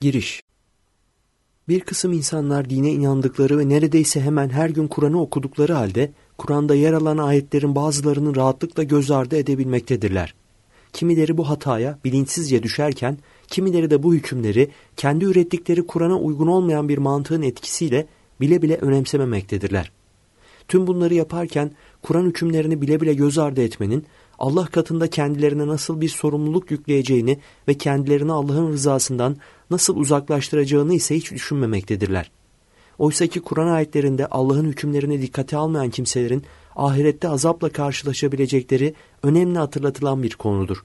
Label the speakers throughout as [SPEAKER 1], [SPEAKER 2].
[SPEAKER 1] Giriş Bir kısım insanlar dine inandıkları ve neredeyse hemen her gün Kur'an'ı okudukları halde Kur'an'da yer alan ayetlerin bazılarını rahatlıkla göz ardı edebilmektedirler. Kimileri bu hataya bilinçsizce düşerken, kimileri de bu hükümleri kendi ürettikleri Kur'an'a uygun olmayan bir mantığın etkisiyle bile bile önemsememektedirler. Tüm bunları yaparken Kur'an hükümlerini bile bile göz ardı etmenin Allah katında kendilerine nasıl bir sorumluluk yükleyeceğini ve kendilerini Allah'ın rızasından nasıl uzaklaştıracağını ise hiç düşünmemektedirler. Oysa ki Kur'an ayetlerinde Allah'ın hükümlerini dikkate almayan kimselerin ahirette azapla karşılaşabilecekleri önemli hatırlatılan bir konudur.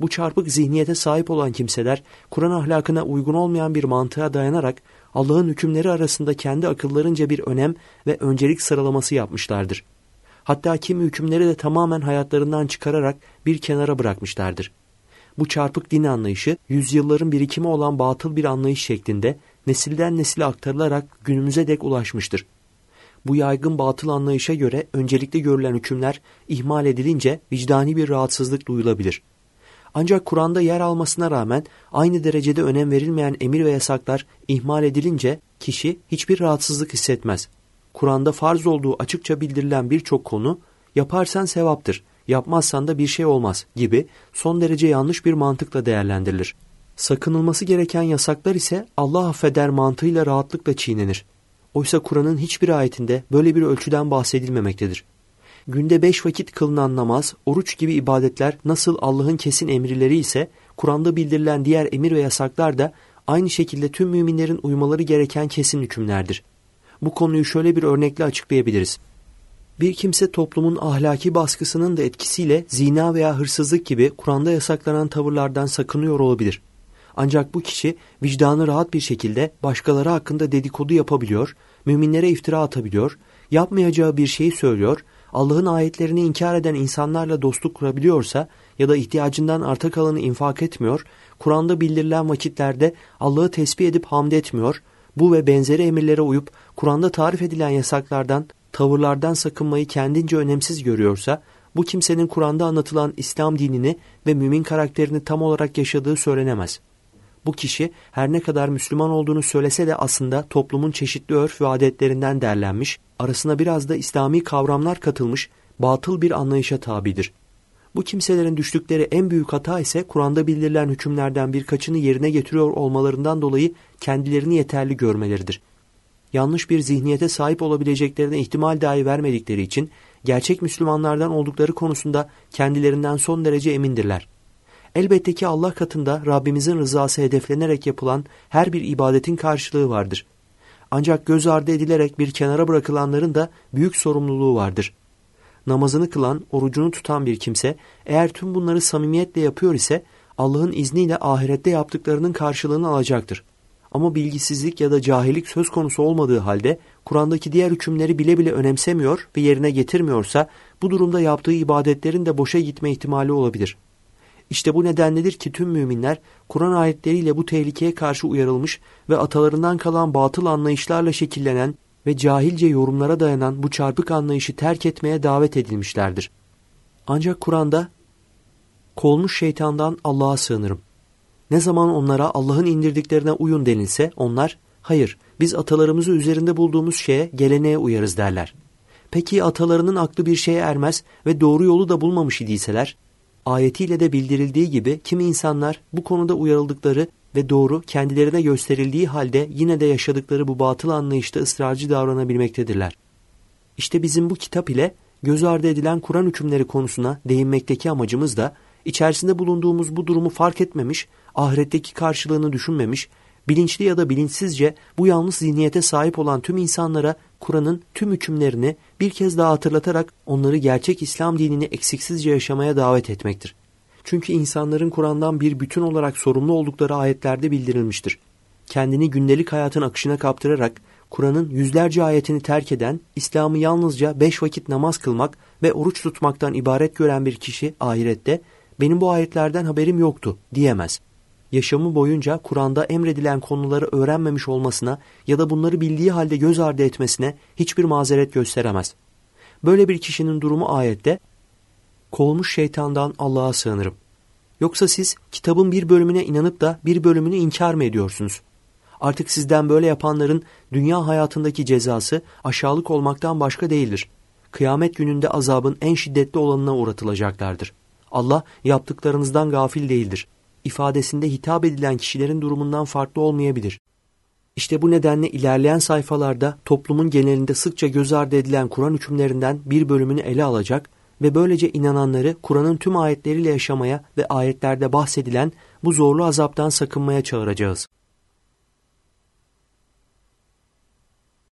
[SPEAKER 1] Bu çarpık zihniyete sahip olan kimseler Kur'an ahlakına uygun olmayan bir mantığa dayanarak Allah'ın hükümleri arasında kendi akıllarınca bir önem ve öncelik sıralaması yapmışlardır. Hatta kimi hükümleri de tamamen hayatlarından çıkararak bir kenara bırakmışlardır. Bu çarpık din anlayışı yüzyılların birikimi olan batıl bir anlayış şeklinde nesilden nesile aktarılarak günümüze dek ulaşmıştır. Bu yaygın batıl anlayışa göre öncelikli görülen hükümler ihmal edilince vicdani bir rahatsızlık duyulabilir. Ancak Kur'an'da yer almasına rağmen aynı derecede önem verilmeyen emir ve yasaklar ihmal edilince kişi hiçbir rahatsızlık hissetmez. Kur'an'da farz olduğu açıkça bildirilen birçok konu yaparsan sevaptır, yapmazsan da bir şey olmaz gibi son derece yanlış bir mantıkla değerlendirilir. Sakınılması gereken yasaklar ise Allah affeder mantığıyla rahatlıkla çiğnenir. Oysa Kur'an'ın hiçbir ayetinde böyle bir ölçüden bahsedilmemektedir. Günde beş vakit kılınan namaz, oruç gibi ibadetler nasıl Allah'ın kesin emirleri ise Kur'an'da bildirilen diğer emir ve yasaklar da aynı şekilde tüm müminlerin uymaları gereken kesin hükümlerdir. Bu konuyu şöyle bir örnekle açıklayabiliriz. Bir kimse toplumun ahlaki baskısının da etkisiyle zina veya hırsızlık gibi Kur'an'da yasaklanan tavırlardan sakınıyor olabilir. Ancak bu kişi vicdanı rahat bir şekilde başkaları hakkında dedikodu yapabiliyor, müminlere iftira atabiliyor, yapmayacağı bir şeyi söylüyor, Allah'ın ayetlerini inkar eden insanlarla dostluk kurabiliyorsa ya da ihtiyacından arta kalanı infak etmiyor, Kur'an'da bildirilen vakitlerde Allah'ı tesbih edip hamd etmiyor, bu ve benzeri emirlere uyup Kur'an'da tarif edilen yasaklardan, tavırlardan sakınmayı kendince önemsiz görüyorsa, bu kimsenin Kur'an'da anlatılan İslam dinini ve mümin karakterini tam olarak yaşadığı söylenemez. Bu kişi her ne kadar Müslüman olduğunu söylese de aslında toplumun çeşitli örf ve adetlerinden derlenmiş, arasına biraz da İslami kavramlar katılmış batıl bir anlayışa tabidir. Bu kimselerin düştükleri en büyük hata ise Kur'an'da bildirilen hükümlerden birkaçını yerine getiriyor olmalarından dolayı kendilerini yeterli görmeleridir. Yanlış bir zihniyete sahip olabileceklerine ihtimal dahi vermedikleri için gerçek Müslümanlardan oldukları konusunda kendilerinden son derece emindirler. Elbette ki Allah katında Rabbimizin rızası hedeflenerek yapılan her bir ibadetin karşılığı vardır. Ancak göz ardı edilerek bir kenara bırakılanların da büyük sorumluluğu vardır. Namazını kılan, orucunu tutan bir kimse eğer tüm bunları samimiyetle yapıyor ise Allah'ın izniyle ahirette yaptıklarının karşılığını alacaktır. Ama bilgisizlik ya da cahillik söz konusu olmadığı halde Kur'an'daki diğer hükümleri bile bile önemsemiyor ve yerine getirmiyorsa bu durumda yaptığı ibadetlerin de boşa gitme ihtimali olabilir.'' İşte bu nedenledir ki tüm müminler Kur'an ayetleriyle bu tehlikeye karşı uyarılmış ve atalarından kalan batıl anlayışlarla şekillenen ve cahilce yorumlara dayanan bu çarpık anlayışı terk etmeye davet edilmişlerdir. Ancak Kur'an'da kolmuş şeytandan Allah'a sığınırım. Ne zaman onlara Allah'ın indirdiklerine uyun denilse onlar hayır biz atalarımızı üzerinde bulduğumuz şeye geleneğe uyarız derler. Peki atalarının aklı bir şeye ermez ve doğru yolu da bulmamış idiyseler ayetiyle de bildirildiği gibi kimi insanlar bu konuda uyarıldıkları ve doğru kendilerine gösterildiği halde yine de yaşadıkları bu batıl anlayışta ısrarcı davranabilmektedirler. İşte bizim bu kitap ile göz ardı edilen Kur'an hükümleri konusuna değinmekteki amacımız da içerisinde bulunduğumuz bu durumu fark etmemiş, ahiretteki karşılığını düşünmemiş, bilinçli ya da bilinçsizce bu yanlış zihniyete sahip olan tüm insanlara Kur'an'ın tüm hükümlerini bir kez daha hatırlatarak onları gerçek İslam dinini eksiksizce yaşamaya davet etmektir. Çünkü insanların Kur'an'dan bir bütün olarak sorumlu oldukları ayetlerde bildirilmiştir. Kendini gündelik hayatın akışına kaptırarak Kur'an'ın yüzlerce ayetini terk eden, İslam'ı yalnızca beş vakit namaz kılmak ve oruç tutmaktan ibaret gören bir kişi ahirette benim bu ayetlerden haberim yoktu diyemez yaşamı boyunca Kur'an'da emredilen konuları öğrenmemiş olmasına ya da bunları bildiği halde göz ardı etmesine hiçbir mazeret gösteremez. Böyle bir kişinin durumu ayette, kolmuş şeytandan Allah'a sığınırım. Yoksa siz kitabın bir bölümüne inanıp da bir bölümünü inkar mı ediyorsunuz? Artık sizden böyle yapanların dünya hayatındaki cezası aşağılık olmaktan başka değildir. Kıyamet gününde azabın en şiddetli olanına uğratılacaklardır. Allah yaptıklarınızdan gafil değildir. İfadesinde hitap edilen kişilerin durumundan farklı olmayabilir. İşte bu nedenle ilerleyen sayfalarda toplumun genelinde sıkça göz ardı edilen Kur'an hükümlerinden bir bölümünü ele alacak ve böylece inananları Kur'an'ın tüm ayetleriyle yaşamaya ve ayetlerde bahsedilen bu zorlu azaptan sakınmaya çağıracağız.